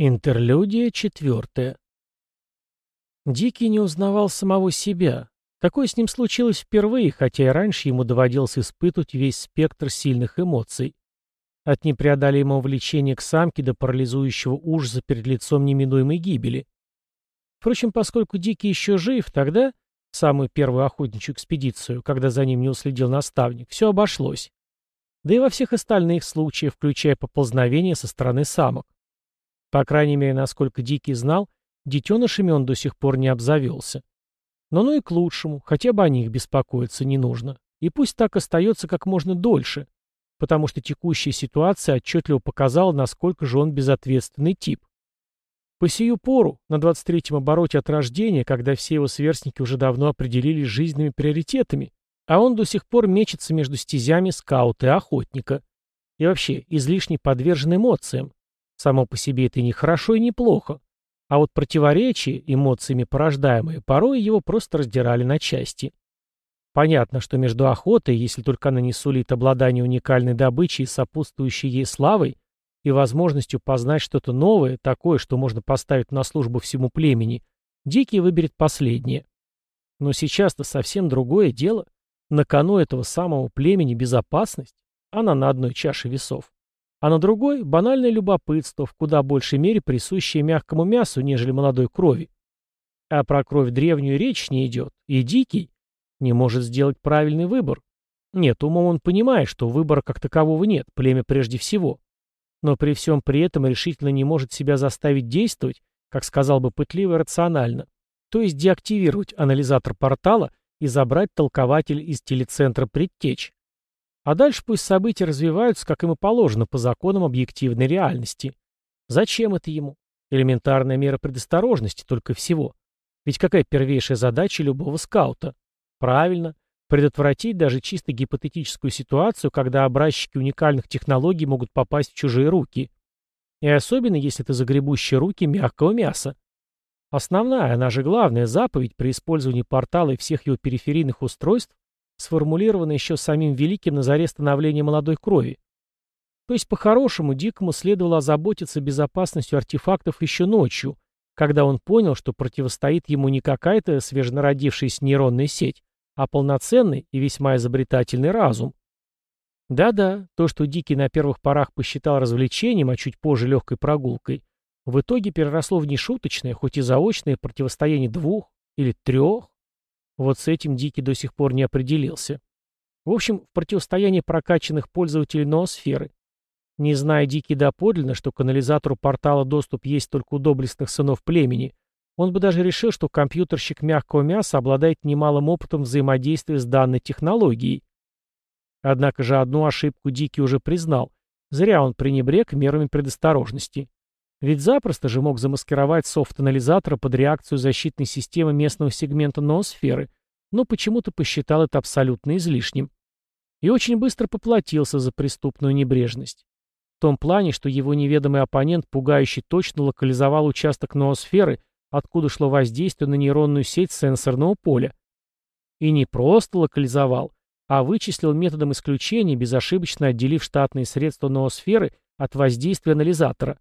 Интерлюдия четвертая. Дикий не узнавал самого себя. Такое с ним случилось впервые, хотя и раньше ему доводилось испытывать весь спектр сильных эмоций. От непреодолимого влечения к самке до парализующего ужаса перед лицом неминуемой гибели. Впрочем, поскольку Дикий еще жив, тогда, самую первую охотничью экспедицию, когда за ним не уследил наставник, все обошлось. Да и во всех остальных случаях, включая поползновения со стороны самок. По крайней мере, насколько Дикий знал, детенышами он до сих пор не обзавелся. Но ну и к лучшему, хотя бы о них беспокоиться не нужно. И пусть так остается как можно дольше, потому что текущая ситуация отчетливо показала, насколько же он безответственный тип. По сию пору, на 23-м обороте от рождения, когда все его сверстники уже давно определились жизненными приоритетами, а он до сих пор мечется между стезями скаута и охотника. И вообще, излишне подвержен эмоциям, Само по себе это и не хорошо, и не плохо. А вот противоречия, эмоциями порождаемые, порой его просто раздирали на части. Понятно, что между охотой, если только она не сулит обладание уникальной добычей, сопутствующей ей славой, и возможностью познать что-то новое, такое, что можно поставить на службу всему племени, Дикий выберет последнее. Но сейчас-то совсем другое дело. На кону этого самого племени безопасность, она на одной чаше весов а на другой — банальное любопытство, в куда большей мере присущее мягкому мясу, нежели молодой крови. А про кровь древнюю речь не идет, и дикий не может сделать правильный выбор. Нет, умом он понимает, что выбора как такового нет, племя прежде всего. Но при всем при этом решительно не может себя заставить действовать, как сказал бы пытливо и рационально, то есть деактивировать анализатор портала и забрать толкователь из телецентра предтеч. А дальше пусть события развиваются, как им и положено, по законам объективной реальности. Зачем это ему? Элементарная мера предосторожности только всего. Ведь какая первейшая задача любого скаута? Правильно, предотвратить даже чисто гипотетическую ситуацию, когда образчики уникальных технологий могут попасть в чужие руки. И особенно, если это загребущие руки мягкого мяса. Основная, она же главная заповедь при использовании портала и всех его периферийных устройств сформулировано еще самим Великим на заре становления молодой крови. То есть, по-хорошему, Дикому следовало озаботиться безопасностью артефактов еще ночью, когда он понял, что противостоит ему не какая-то свеженародившаяся нейронная сеть, а полноценный и весьма изобретательный разум. Да-да, то, что Дикий на первых порах посчитал развлечением, а чуть позже легкой прогулкой, в итоге переросло в нешуточное, хоть и заочное противостояние двух или трех, вот с этим Дикий до сих пор не определился. В общем, в противостоянии прокачанных пользователей ноосферы. Не зная Дикий доподлинно, что к канализатору портала доступ есть только у доблестных сынов племени, он бы даже решил, что компьютерщик мягкого мяса обладает немалым опытом взаимодействия с данной технологией. Однако же одну ошибку Дикий уже признал. Зря он пренебрег мерами предосторожности. Ведь запросто же мог замаскировать софт анализатора под реакцию защитной системы местного сегмента ноосферы, но почему-то посчитал это абсолютно излишним. И очень быстро поплатился за преступную небрежность. В том плане, что его неведомый оппонент пугающе точно локализовал участок ноосферы, откуда шло воздействие на нейронную сеть сенсорного поля. И не просто локализовал, а вычислил методом исключения, безошибочно отделив штатные средства ноосферы от воздействия анализатора.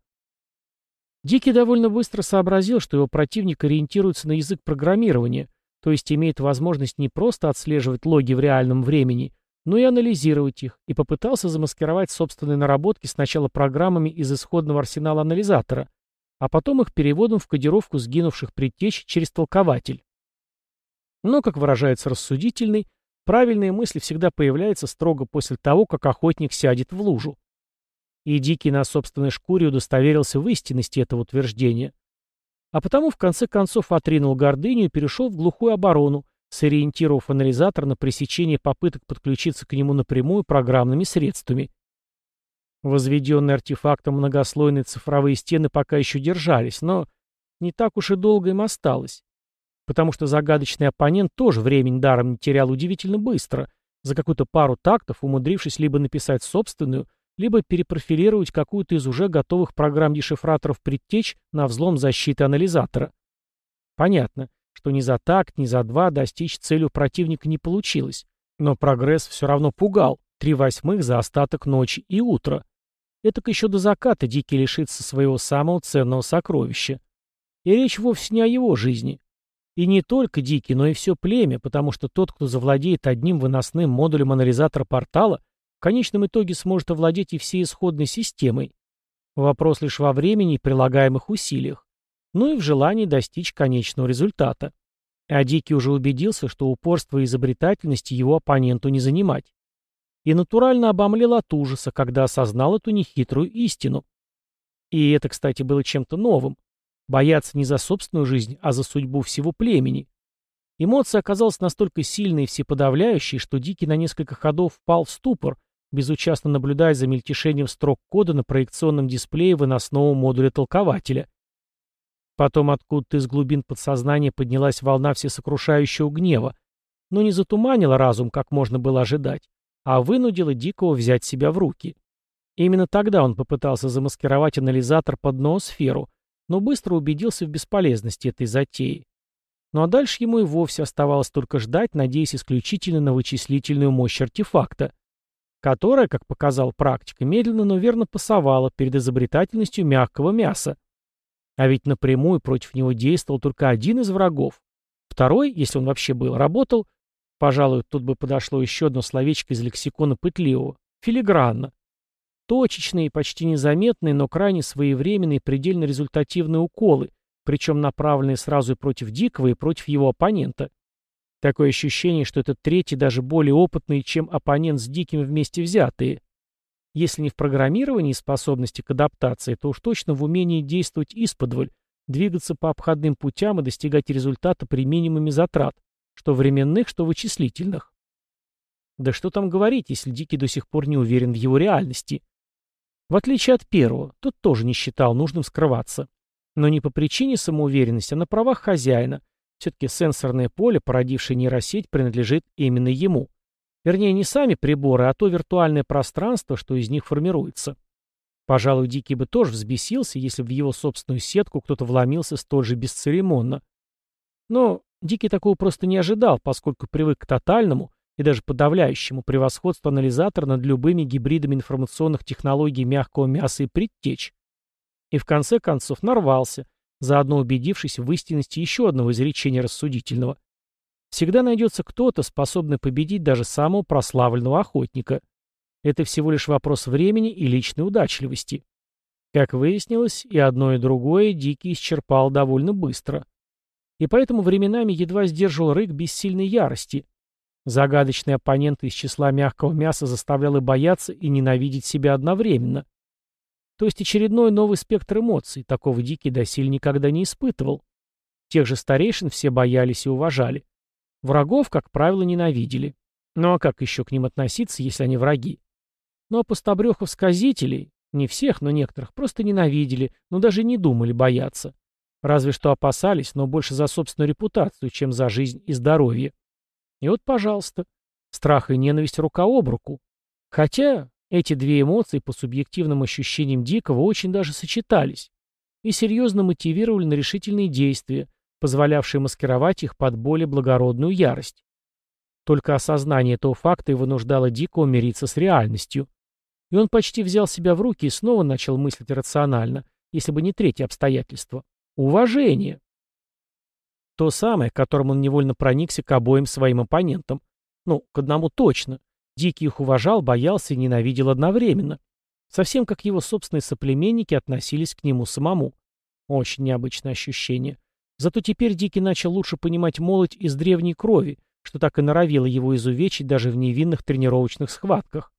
Дикий довольно быстро сообразил, что его противник ориентируется на язык программирования, то есть имеет возможность не просто отслеживать логи в реальном времени, но и анализировать их, и попытался замаскировать собственные наработки сначала программами из исходного арсенала анализатора, а потом их переводом в кодировку сгинувших предтеч через толкователь. Но, как выражается рассудительный, правильные мысли всегда появляются строго после того, как охотник сядет в лужу и Дикий на собственной шкуре удостоверился в истинности этого утверждения. А потому в конце концов отринул гордыню и перешел в глухую оборону, сориентировав анализатор на пресечение попыток подключиться к нему напрямую программными средствами. Возведенные артефактом многослойные цифровые стены пока еще держались, но не так уж и долго им осталось. Потому что загадочный оппонент тоже времени даром не терял удивительно быстро, за какую-то пару тактов умудрившись либо написать собственную, либо перепрофилировать какую-то из уже готовых программ дешифраторов предтеч на взлом защиты анализатора. Понятно, что ни за такт, ни за два достичь цели у противника не получилось, но прогресс все равно пугал, три восьмых за остаток ночи и утра. Этак еще до заката Дикий лишится своего самого ценного сокровища. И речь вовсе не о его жизни. И не только Дикий, но и все племя, потому что тот, кто завладеет одним выносным модулем анализатора портала, в конечном итоге сможет овладеть и всей исходной системой. Вопрос лишь во времени и прилагаемых усилиях, ну и в желании достичь конечного результата. А Дикий уже убедился, что упорство и изобретательности его оппоненту не занимать. И натурально обомлел от ужаса, когда осознал эту нехитрую истину. И это, кстати, было чем-то новым. Бояться не за собственную жизнь, а за судьбу всего племени. Эмоция оказалась настолько сильной и всеподавляющей, что Дикий на несколько ходов впал в ступор, безучастно наблюдая за мельтешением строк кода на проекционном дисплее выносного модуля толкователя. Потом откуда-то из глубин подсознания поднялась волна всесокрушающего гнева, но не затуманила разум, как можно было ожидать, а вынудила Дикого взять себя в руки. именно тогда он попытался замаскировать анализатор под ноосферу, но быстро убедился в бесполезности этой затеи. Ну а дальше ему и вовсе оставалось только ждать, надеясь исключительно на вычислительную мощь артефакта, которая, как показал практика, медленно, но верно пасовала перед изобретательностью мягкого мяса. А ведь напрямую против него действовал только один из врагов. Второй, если он вообще был, работал, пожалуй, тут бы подошло еще одно словечко из лексикона пытливого, филигранно. Точечные, почти незаметные, но крайне своевременные, предельно результативные уколы, причем направленные сразу и против Дикого, и против его оппонента. Такое ощущение, что этот третий даже более опытный, чем оппонент с Диким вместе взятые. Если не в программировании способности к адаптации, то уж точно в умении действовать исподволь, двигаться по обходным путям и достигать результата при минимуме затрат, что временных, что вычислительных. Да что там говорить, если Дикий до сих пор не уверен в его реальности. В отличие от первого, тот тоже не считал нужным скрываться. Но не по причине самоуверенности, а на правах хозяина. Все-таки сенсорное поле, породившее нейросеть, принадлежит именно ему. Вернее, не сами приборы, а то виртуальное пространство, что из них формируется. Пожалуй, Дикий бы тоже взбесился, если в его собственную сетку кто-то вломился столь же бесцеремонно. Но Дикий такого просто не ожидал, поскольку привык к тотальному и даже подавляющему превосходству анализатора над любыми гибридами информационных технологий мягкого мяса и предтеч. И в конце концов нарвался, заодно убедившись в истинности еще одного изречения рассудительного. Всегда найдется кто-то, способный победить даже самого прославленного охотника. Это всего лишь вопрос времени и личной удачливости. Как выяснилось, и одно, и другое Дикий исчерпал довольно быстро. И поэтому временами едва сдерживал рык бессильной ярости. Загадочный оппонент из числа мягкого мяса заставлял и бояться, и ненавидеть себя одновременно. То есть очередной новый спектр эмоций, такого Дикий доселе никогда не испытывал. Тех же старейшин все боялись и уважали. Врагов, как правило, ненавидели. Ну а как еще к ним относиться, если они враги? Ну а пустобрехов-сказителей, не всех, но некоторых, просто ненавидели, но даже не думали бояться. Разве что опасались, но больше за собственную репутацию, чем за жизнь и здоровье. И вот, пожалуйста, страх и ненависть рука об руку. Хотя эти две эмоции по субъективным ощущениям Дикого очень даже сочетались и серьезно мотивировали на решительные действия, позволявшие маскировать их под более благородную ярость. Только осознание этого факта и вынуждало Дикого мириться с реальностью. И он почти взял себя в руки и снова начал мыслить рационально, если бы не третье обстоятельство. Уважение. То самое, которым он невольно проникся к обоим своим оппонентам. Ну, к одному точно. Дикий их уважал, боялся и ненавидел одновременно. Совсем как его собственные соплеменники относились к нему самому. Очень необычное ощущение. Зато теперь Дикий начал лучше понимать молоть из древней крови, что так и норовило его изувечить даже в невинных тренировочных схватках.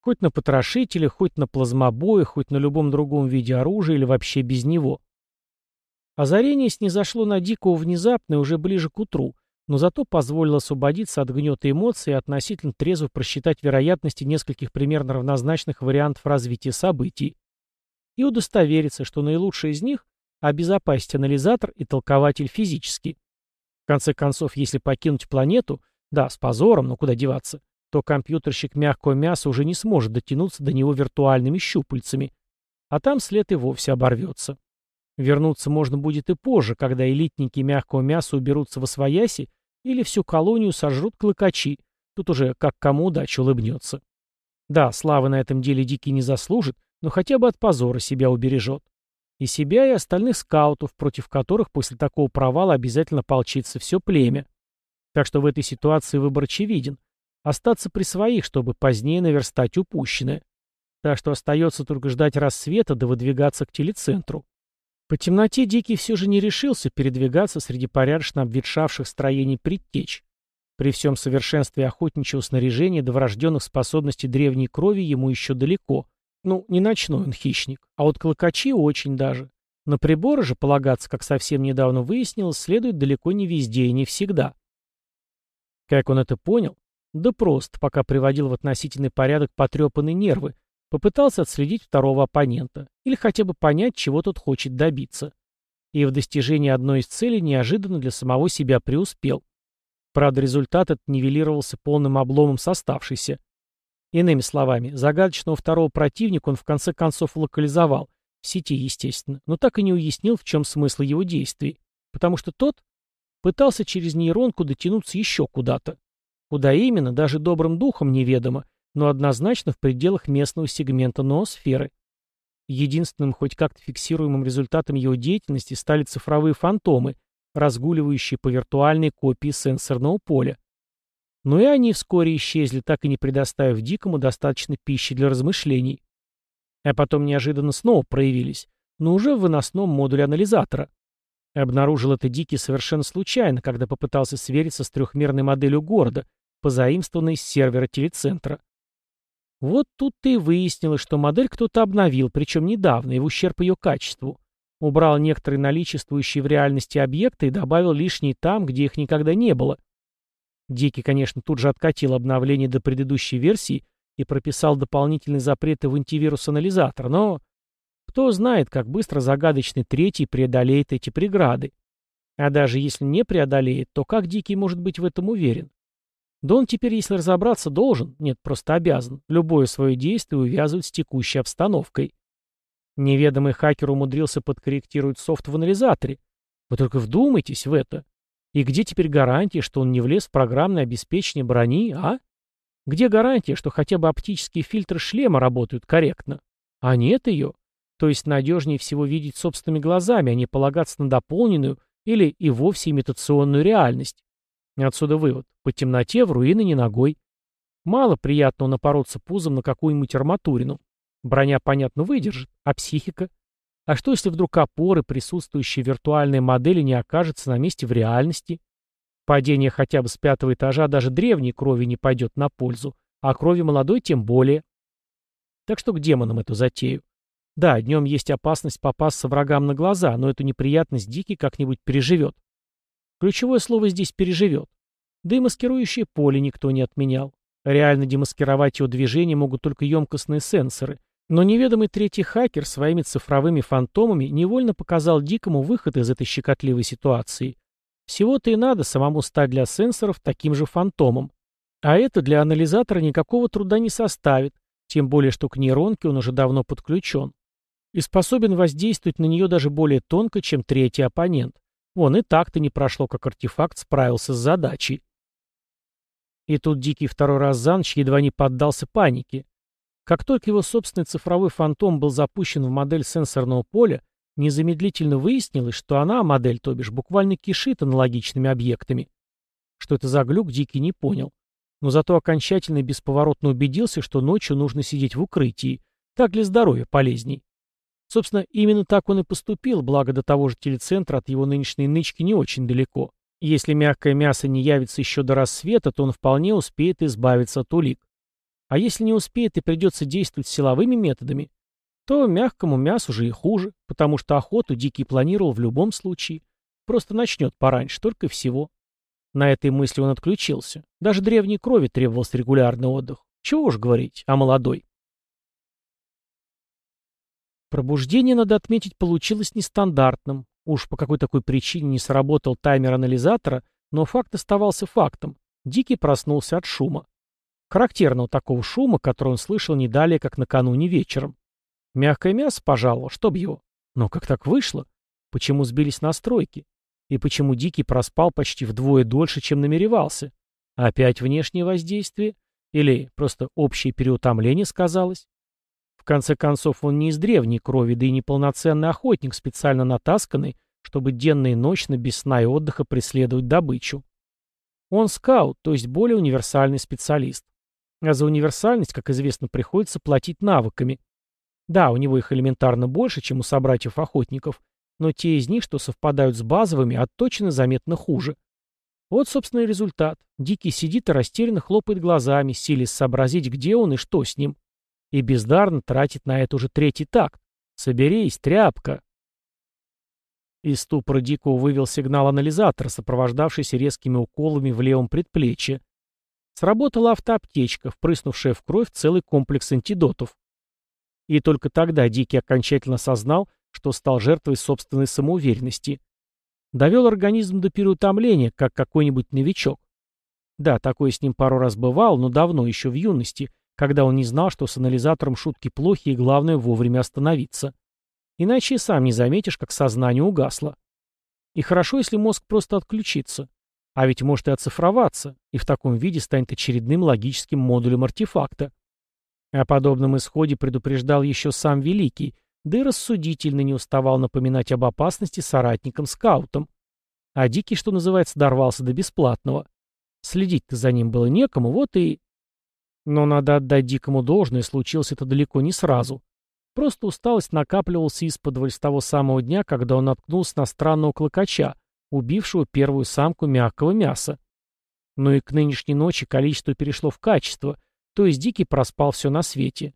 Хоть на потрошителе, хоть на плазмобое, хоть на любом другом виде оружия или вообще без него. Озарение снизошло на Дикого внезапно и уже ближе к утру, но зато позволило освободиться от гнета эмоций и относительно трезво просчитать вероятности нескольких примерно равнозначных вариантов развития событий и удостовериться, что наилучший из них обезопасить анализатор и толкователь физически. В конце концов, если покинуть планету, да, с позором, но куда деваться, то компьютерщик мягкого мяса уже не сможет дотянуться до него виртуальными щупальцами, а там след и вовсе оборвется. Вернуться можно будет и позже, когда элитники мягкого мяса уберутся во свояси или всю колонию сожрут клыкачи, тут уже как кому удача улыбнется. Да, славы на этом деле Дикий не заслужит, но хотя бы от позора себя убережет. И себя, и остальных скаутов, против которых после такого провала обязательно полчится все племя. Так что в этой ситуации выбор очевиден. Остаться при своих, чтобы позднее наверстать упущенное. Так что остается только ждать рассвета да выдвигаться к телецентру. По темноте Дикий все же не решился передвигаться среди порядочно обветшавших строений предтеч. При всем совершенстве охотничьего снаряжения до врожденных способностей древней крови ему еще далеко. Ну, не ночной он хищник, а вот клокачи очень даже. На приборы же полагаться, как совсем недавно выяснилось, следует далеко не везде и не всегда. Как он это понял? Да просто, пока приводил в относительный порядок потрепанные нервы, Попытался отследить второго оппонента, или хотя бы понять, чего тот хочет добиться. И в достижении одной из целей неожиданно для самого себя преуспел. Правда, результат этот нивелировался полным обломом с оставшейся. Иными словами, загадочного второго противника он в конце концов локализовал, в сети, естественно, но так и не уяснил, в чем смысл его действий, потому что тот пытался через нейронку дотянуться еще куда-то. Куда именно, даже добрым духом неведомо, но однозначно в пределах местного сегмента ноосферы. Единственным хоть как-то фиксируемым результатом его деятельности стали цифровые фантомы, разгуливающие по виртуальной копии сенсорного поля. Но и они вскоре исчезли, так и не предоставив Дикому достаточно пищи для размышлений. А потом неожиданно снова проявились, но уже в выносном модуле анализатора. Обнаружил это Дикий совершенно случайно, когда попытался свериться с трехмерной моделью города, позаимствованной с сервера телецентра. Вот тут-то и выяснилось, что модель кто-то обновил, причем недавно, и в ущерб ее качеству. Убрал некоторые наличествующие в реальности объекты и добавил лишние там, где их никогда не было. Дикий, конечно, тут же откатил обновление до предыдущей версии и прописал дополнительные запреты в антивирус-анализатор, но кто знает, как быстро загадочный третий преодолеет эти преграды. А даже если не преодолеет, то как Дикий может быть в этом уверен? Да он теперь, если разобраться, должен, нет, просто обязан, любое свое действие увязывать с текущей обстановкой. Неведомый хакер умудрился подкорректировать софт в анализаторе. Вы только вдумайтесь в это. И где теперь гарантия, что он не влез в программное обеспечение брони, а? Где гарантия, что хотя бы оптические фильтры шлема работают корректно? А нет ее. То есть надежнее всего видеть собственными глазами, а не полагаться на дополненную или и вовсе имитационную реальность. Отсюда вывод. По темноте в руины не ногой. Мало приятного напороться пузом на какую-нибудь арматурину. Броня, понятно, выдержит. А психика? А что, если вдруг опоры, присутствующие в виртуальной модели, не окажутся на месте в реальности? Падение хотя бы с пятого этажа даже древней крови не пойдет на пользу, а крови молодой тем более. Так что к демонам эту затею. Да, днем есть опасность попасться врагам на глаза, но эту неприятность Дикий как-нибудь переживет. Ключевое слово здесь «переживет». Да и маскирующее поле никто не отменял. Реально демаскировать его движение могут только емкостные сенсоры. Но неведомый третий хакер своими цифровыми фантомами невольно показал Дикому выход из этой щекотливой ситуации. Всего-то и надо самому стать для сенсоров таким же фантомом. А это для анализатора никакого труда не составит, тем более что к нейронке он уже давно подключен. И способен воздействовать на нее даже более тонко, чем третий оппонент. Вон и так-то не прошло, как артефакт справился с задачей. И тут Дикий второй раз за ночь едва не поддался панике. Как только его собственный цифровой фантом был запущен в модель сенсорного поля, незамедлительно выяснилось, что она, модель, то бишь, буквально кишит аналогичными объектами. Что это за глюк, Дикий не понял. Но зато окончательно и бесповоротно убедился, что ночью нужно сидеть в укрытии. Так для здоровья полезней. Собственно, именно так он и поступил, благо до того же телецентра от его нынешней нычки не очень далеко. Если мягкое мясо не явится еще до рассвета, то он вполне успеет избавиться от улик. А если не успеет и придется действовать силовыми методами, то мягкому мясу же и хуже, потому что охоту Дикий планировал в любом случае. Просто начнет пораньше, только всего. На этой мысли он отключился. Даже древней крови требовался регулярный отдых. Чего уж говорить о молодой. Пробуждение, надо отметить, получилось нестандартным. Уж по какой такой причине не сработал таймер анализатора, но факт оставался фактом. Дикий проснулся от шума. Характерного такого шума, который он слышал не далее, как накануне вечером. Мягкое мясо пожаловал, чтоб его. Но как так вышло? Почему сбились настройки? И почему Дикий проспал почти вдвое дольше, чем намеревался? Опять внешнее воздействие? Или просто общее переутомление сказалось? Конце концов, он не из древней крови, да и не полноценный охотник, специально натасканный, чтобы денно и ночно, без сна и отдыха преследовать добычу. Он скаут, то есть более универсальный специалист. А за универсальность, как известно, приходится платить навыками. Да, у него их элементарно больше, чем у собратьев-охотников, но те из них, что совпадают с базовыми, отточены заметно хуже. Вот, собственно, и результат. Дикий сидит и растерянно хлопает глазами, силясь сообразить, где он и что с ним. И бездарно тратит на это уже третий такт. Соберись, тряпка. Из ступора Дикого вывел сигнал анализатора, сопровождавшийся резкими уколами в левом предплечье. Сработала автоаптечка, впрыснувшая в кровь целый комплекс антидотов. И только тогда Дикий окончательно осознал, что стал жертвой собственной самоуверенности. Довел организм до переутомления, как какой-нибудь новичок. Да, такое с ним пару раз бывало, но давно, еще в юности, когда он не знал, что с анализатором шутки плохи и главное вовремя остановиться. Иначе и сам не заметишь, как сознание угасло. И хорошо, если мозг просто отключится. А ведь может и оцифроваться, и в таком виде станет очередным логическим модулем артефакта. О подобном исходе предупреждал еще сам Великий, да и рассудительно не уставал напоминать об опасности соратникам-скаутам. А Дикий, что называется, дорвался до бесплатного. Следить-то за ним было некому, вот и... Но надо отдать Дикому должное, случилось это далеко не сразу. Просто усталость накапливалась из-под с того самого дня, когда он наткнулся на странного клокача, убившего первую самку мягкого мяса. Но и к нынешней ночи количество перешло в качество, то есть Дикий проспал все на свете.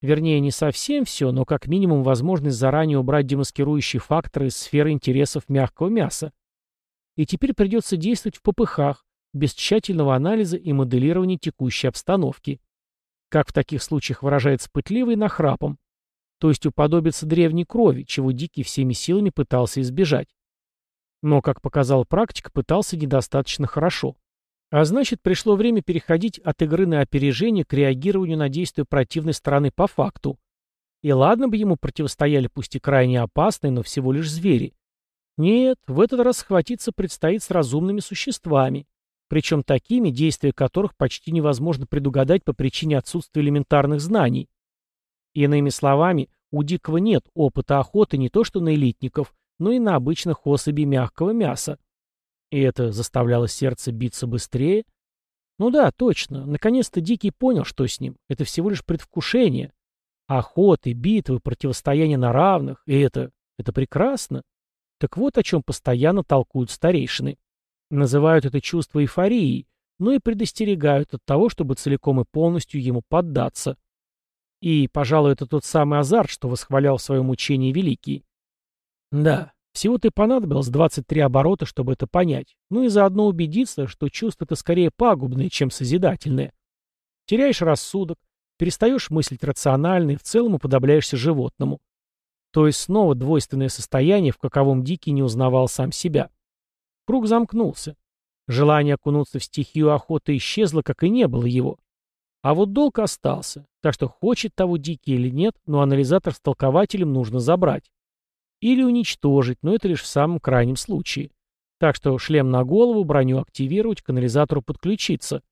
Вернее, не совсем все, но как минимум возможность заранее убрать демаскирующие факторы из сферы интересов мягкого мяса. И теперь придется действовать в попыхах, без тщательного анализа и моделирования текущей обстановки. Как в таких случаях выражается пытливый нахрапом то есть уподобиться древней крови, чего Дикий всеми силами пытался избежать. Но, как показала практика, пытался недостаточно хорошо. А значит, пришло время переходить от игры на опережение к реагированию на действия противной стороны по факту. И ладно бы ему противостояли пусть и крайне опасные, но всего лишь звери. Нет, в этот раз схватиться предстоит с разумными существами, причем такими, действия которых почти невозможно предугадать по причине отсутствия элементарных знаний. Иными словами, у дикого нет опыта охоты не то что на элитников, но и на обычных особей мягкого мяса. И это заставляло сердце биться быстрее. Ну да, точно, наконец-то Дикий понял, что с ним. Это всего лишь предвкушение. Охоты, битвы, противостояние на равных. И это... это прекрасно. Так вот о чем постоянно толкуют старейшины. Называют это чувство эйфорией, но и предостерегают от того, чтобы целиком и полностью ему поддаться. И, пожалуй, это тот самый азарт, что восхвалял в своем учении Великий. Да, всего-то и понадобилось 23 оборота, чтобы это понять. Ну и заодно убедиться, что чувство это скорее пагубное, чем созидательное. Теряешь рассудок, перестаешь мыслить рационально и в целом уподобляешься животному. То есть снова двойственное состояние, в каковом Дикий не узнавал сам себя. Круг замкнулся. Желание окунуться в стихию охоты исчезло, как и не было его. А вот долг остался, так что хочет того Дикий или нет, но анализатор с толкователем нужно забрать. Или уничтожить, но это лишь в самом крайнем случае. Так что шлем на голову, броню активировать, к анализатору подключиться.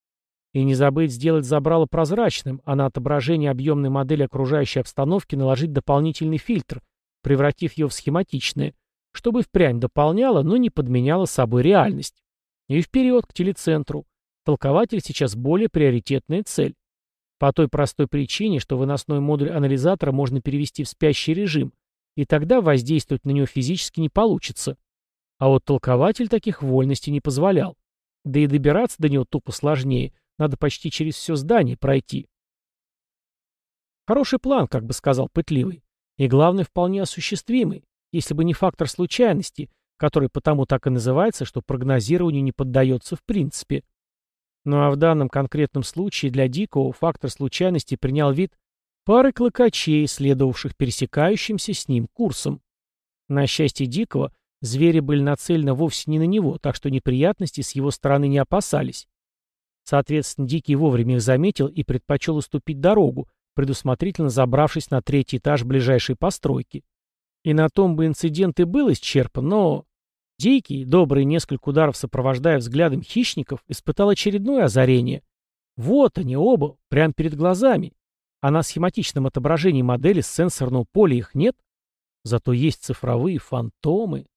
И не забыть сделать забрало прозрачным, а на отображение объемной модели окружающей обстановки наложить дополнительный фильтр, превратив ее в схематичное, чтобы впрямь дополняло, но не подменяло собой реальность. И вперед, к телецентру. Толкователь сейчас более приоритетная цель. По той простой причине, что выносной модуль анализатора можно перевести в спящий режим, и тогда воздействовать на него физически не получится. А вот толкователь таких вольностей не позволял. Да и добираться до него тупо сложнее, надо почти через все здание пройти. Хороший план, как бы сказал пытливый, и главное, вполне осуществимый, если бы не фактор случайности, который потому так и называется, что прогнозированию не поддается в принципе. Ну а в данном конкретном случае для Дикого фактор случайности принял вид пары клыкачей, следовавших пересекающимся с ним курсом. На счастье Дикого, звери были нацелены вовсе не на него, так что неприятностей с его стороны не опасались. Соответственно, Дикий вовремя их заметил и предпочел уступить дорогу, предусмотрительно забравшись на третий этаж ближайшей постройки. И на том бы инцидент и был исчерпан, но Дикий, добрый несколько ударов сопровождая взглядом хищников, испытал очередное озарение. Вот они оба, прямо перед глазами. А на схематичном отображении модели с сенсорного поля их нет? Зато есть цифровые фантомы.